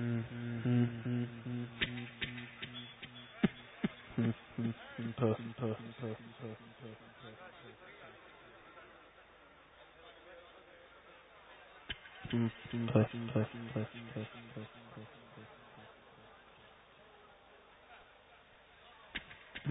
Mm-hmm.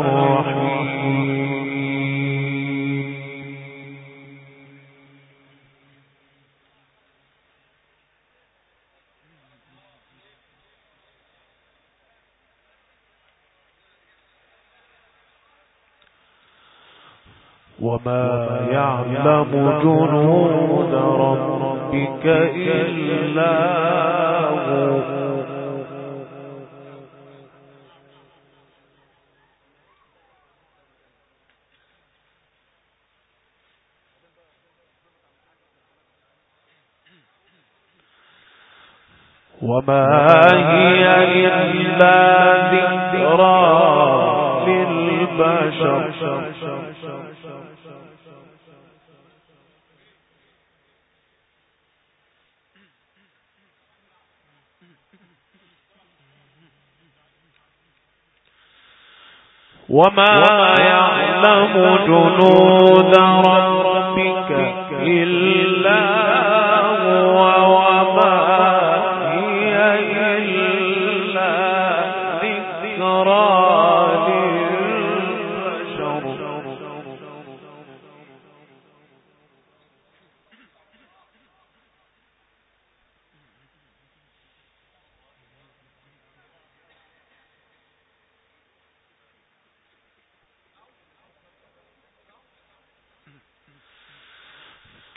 وما يعلم جنود ربك إلا هو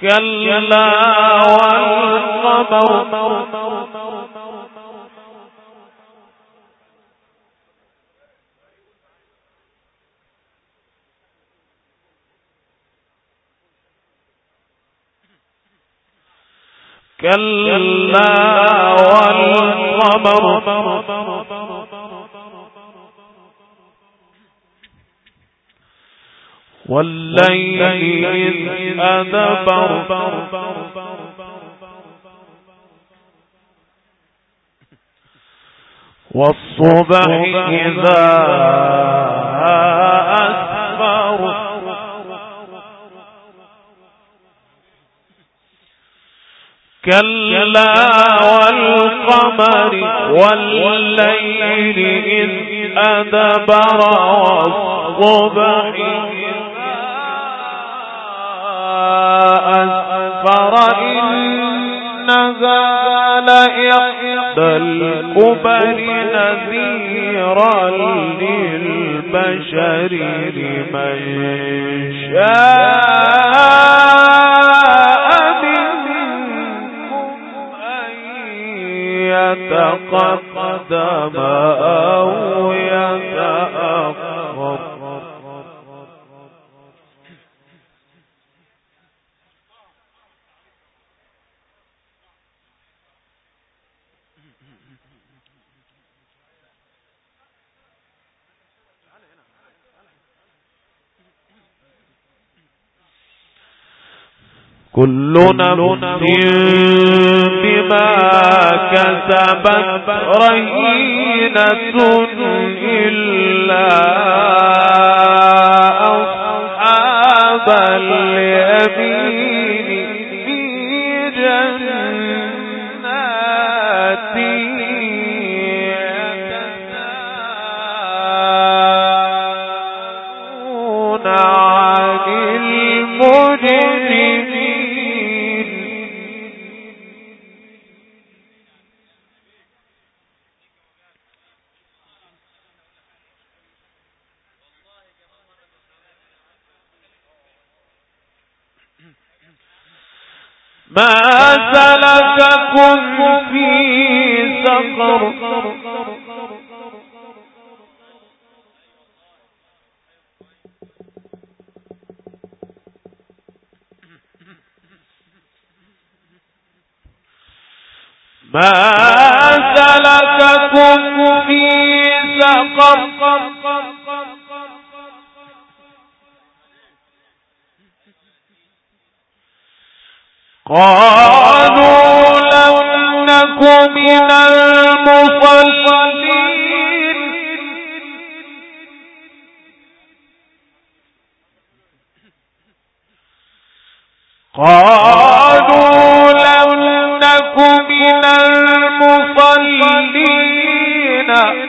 كلا والقمر. كلا والقمر. والليل إذ أدبر. والصبح إذا أسفر. كلا والقمر والليل إذ أدبر. والصبح أسفر إنها لإحدى الكبر نذيرا للبشر لمن شاء منكم أن يتقدم أو كل نفس بما كسبت رهينة إلا أصحاب اليمين. قالوا لم نك من المصلين.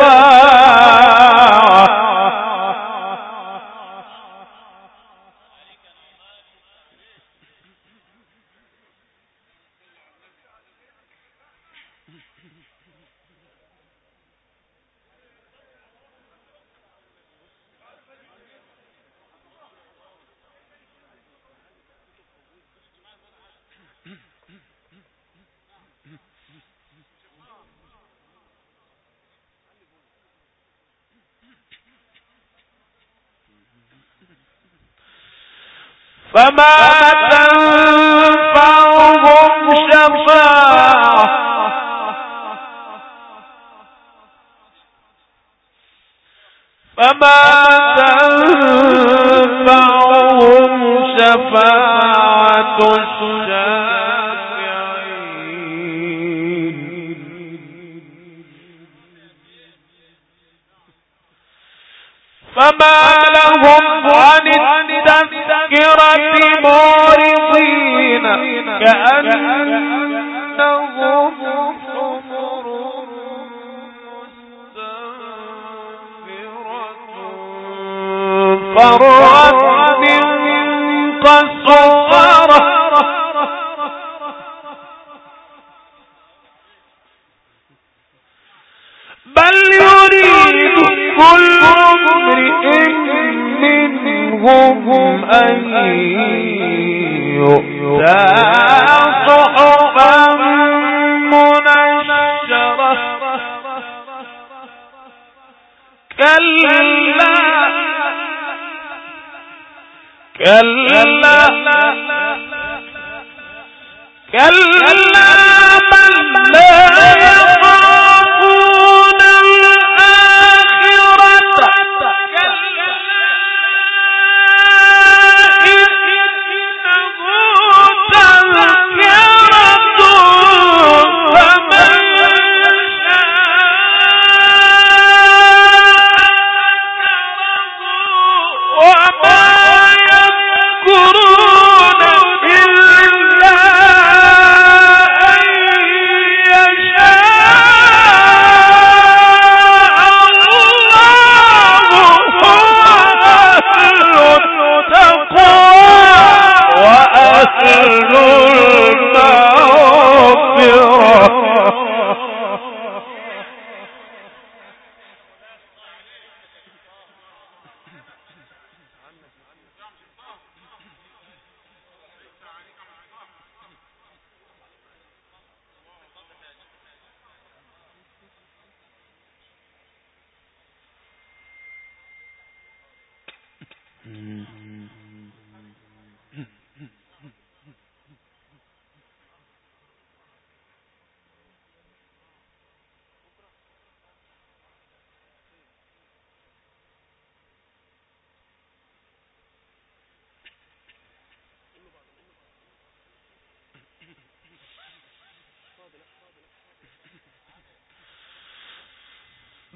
বাবা فما كرة قصورة بل يريد كل امرئ منهم أن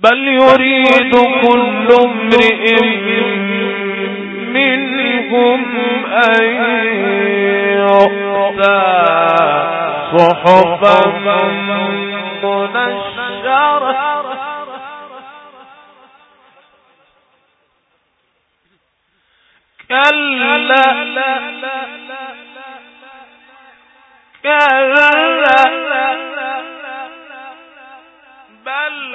بل يريد كل امرئ منهم أن يؤتى صحفا منشرة كلا كلا كلا بل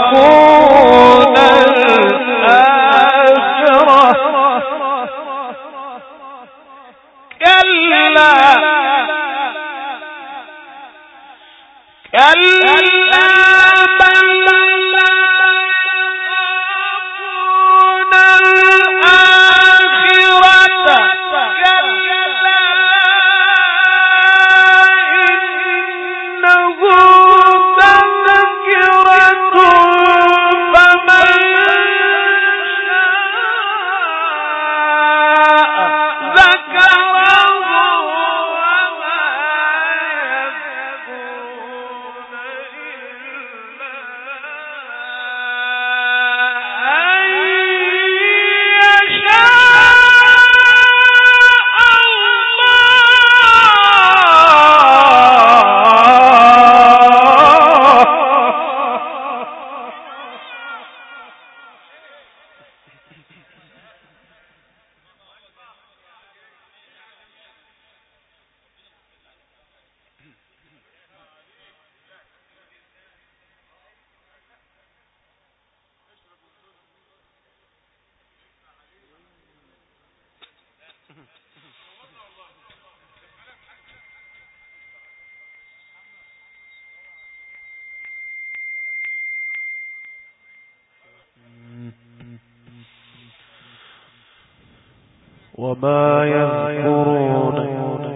وما يذكرون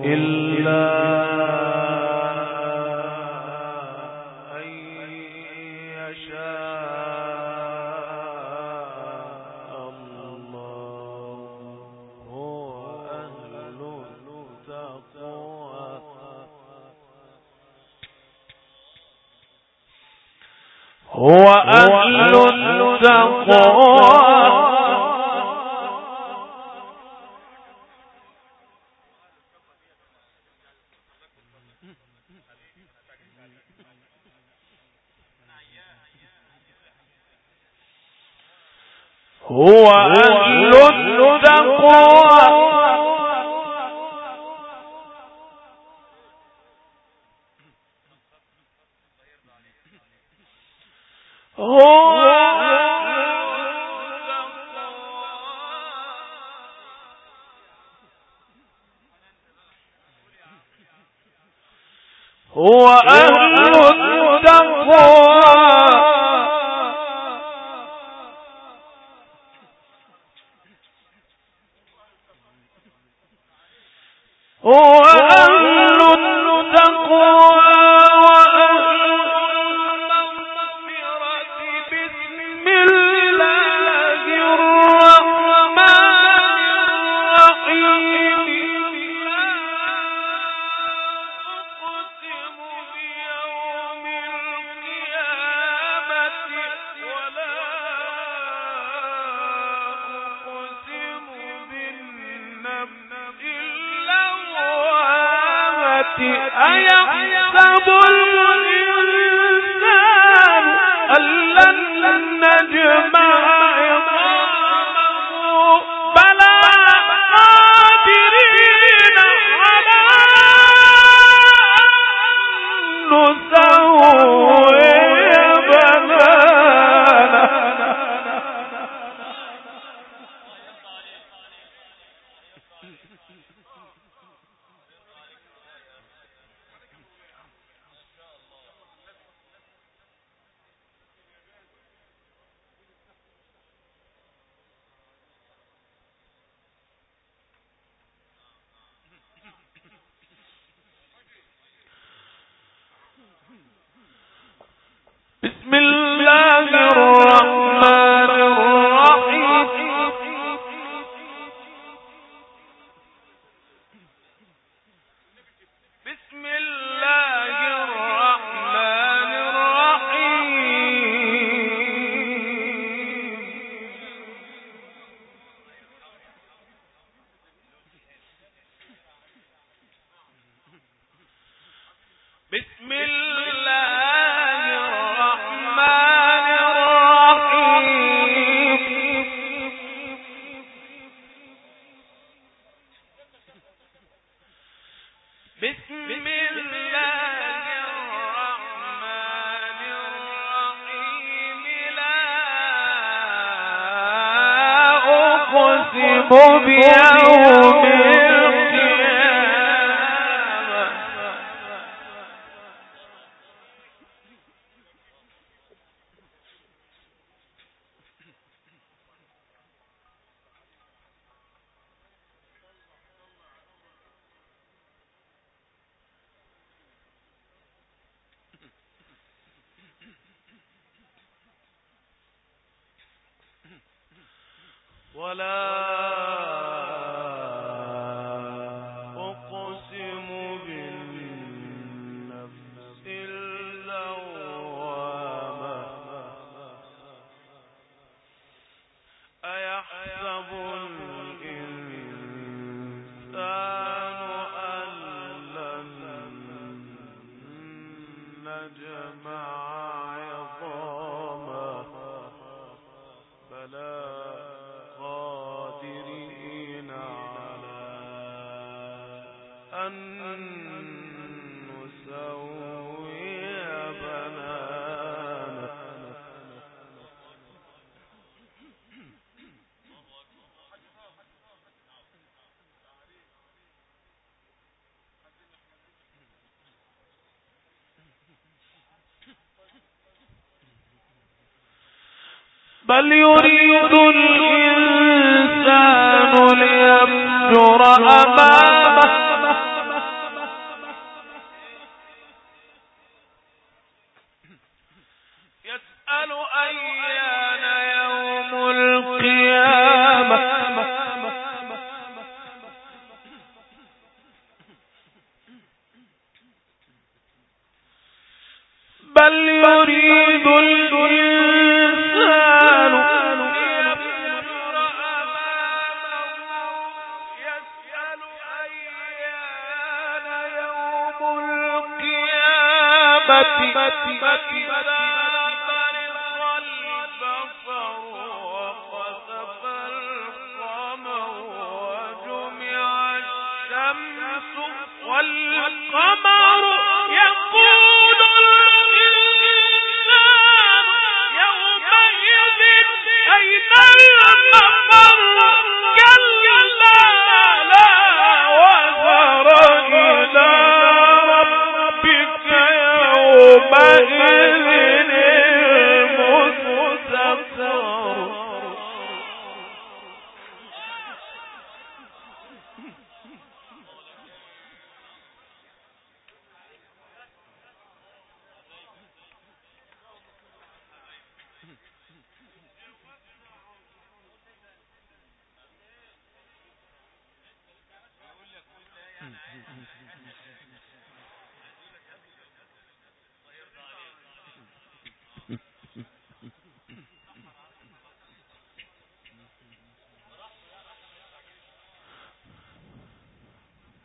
إلا هو أهل التقوى بها بل يريد الإنسان ليفجر أمامه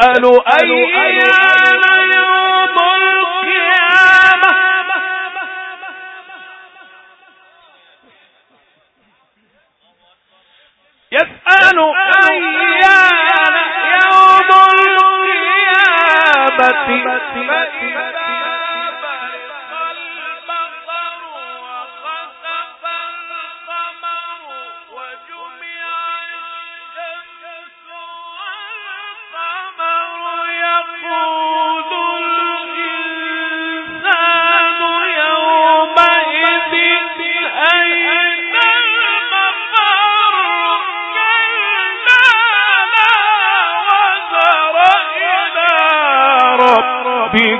يسأل أيان يوم القيامة. يسأل أيان يوم القيامة.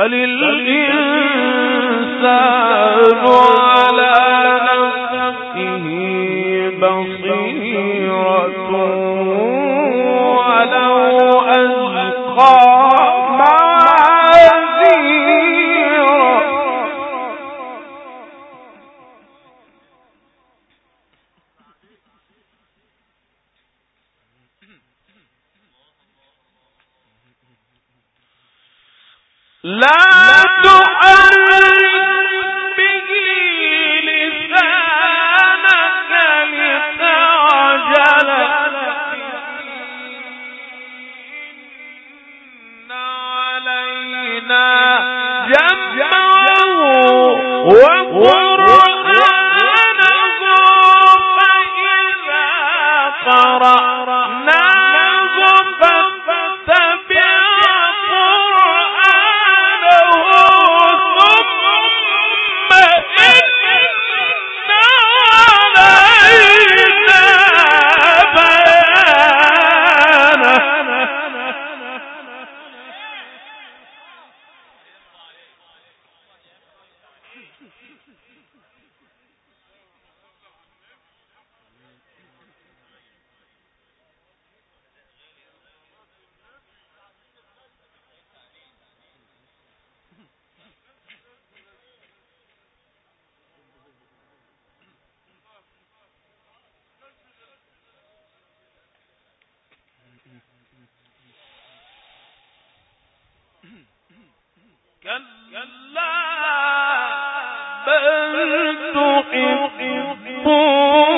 بل لا كلا بل تحبون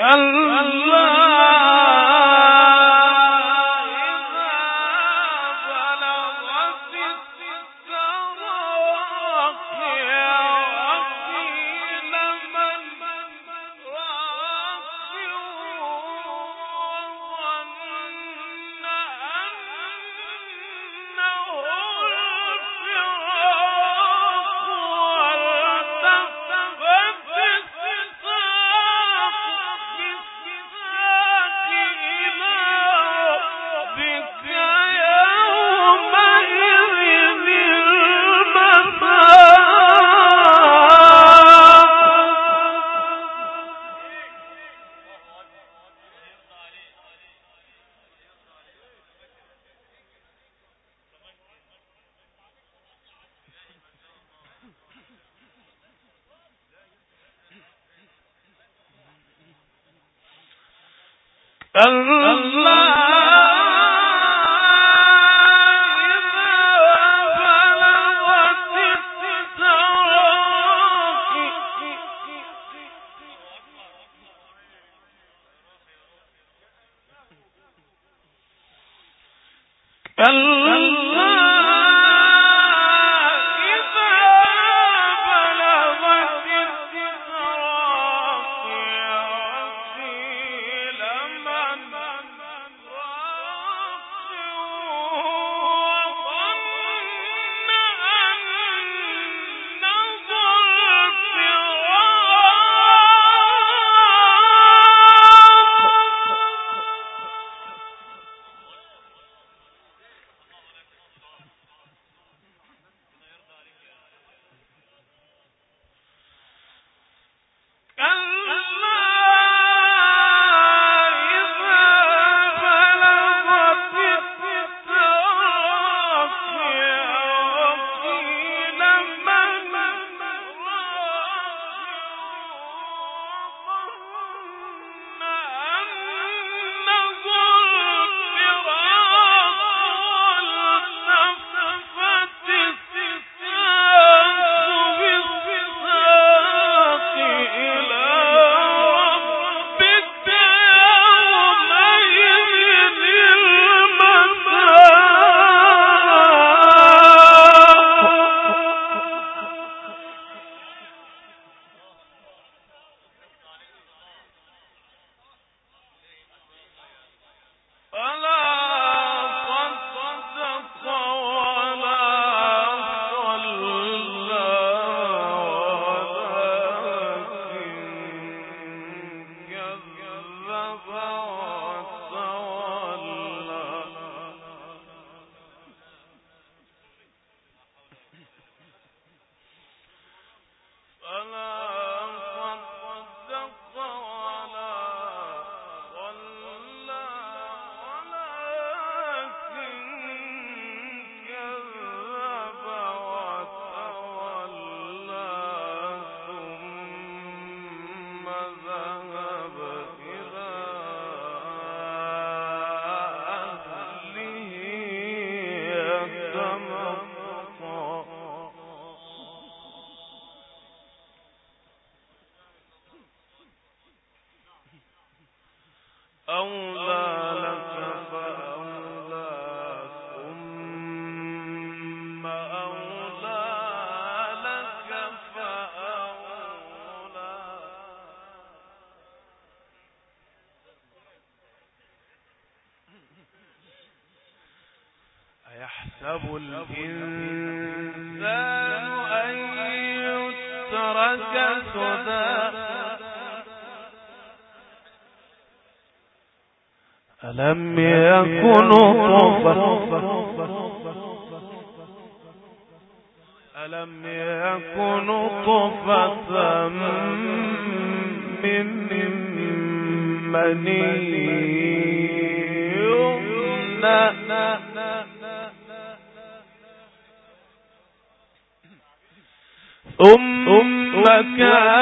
كلا a um ألم يكن طفة ألم يكن طفة من مني. ثم كان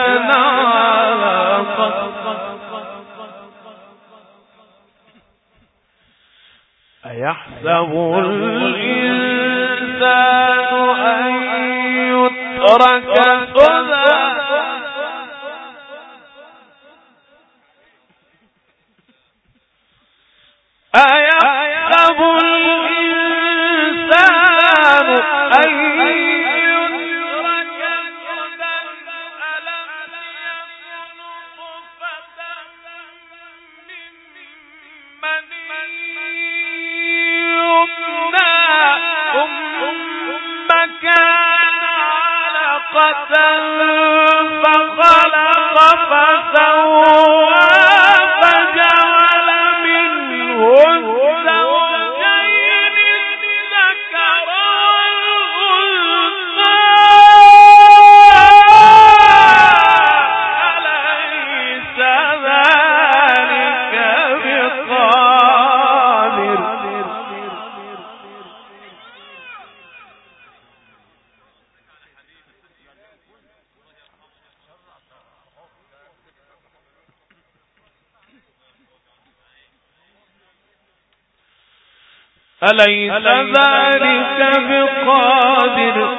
أليس ذلك بقادر؟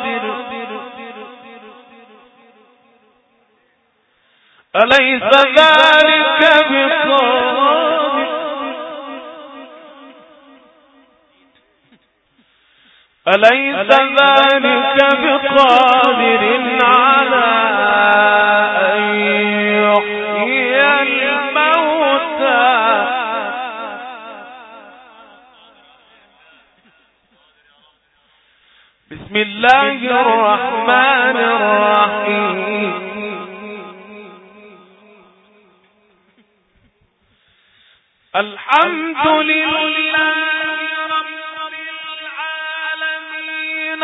أليس ذلك بقادر؟ أليس ذلك بقادر؟ على بسم الله الرحمن الرحيم. الحمد لله رب العالمين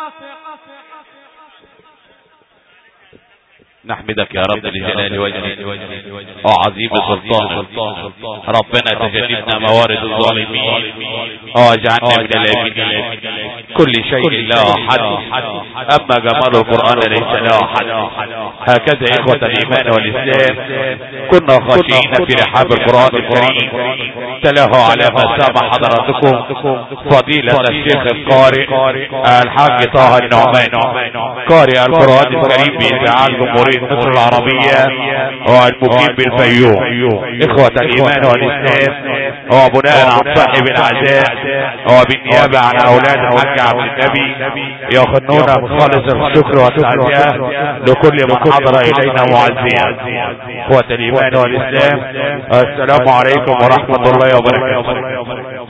نحمدك يا رب لجلال وجهك وعظيم سلطانك ربنا تجنبنا موارد الظالمين. واجعلنا من الامنين كل شيء له حد. أما جمال القرآن ليس له حد. هكذا إخوة الإيمان والإسلام. كنا خاشعين في رحاب القرآن الكريم. تلاه على ما سامع حضراتكم فضيلة الشيخ القارئ الحاج طه النعمان. قارئ القرآن الكريم بإذاعة جمهورية مصر العربية والمقيم بالفيوم. إخوة الإيمان والإسلام وبناء عن صاحب العزاء وبالنيابة عن أولاد الحاج عبد النبي يخنون بخالص الشكر والتعزية لكل من حضر إلينا معزيا. إخوة الإيمان والإسلام السلام عليكم ورحمة الله وبركاته.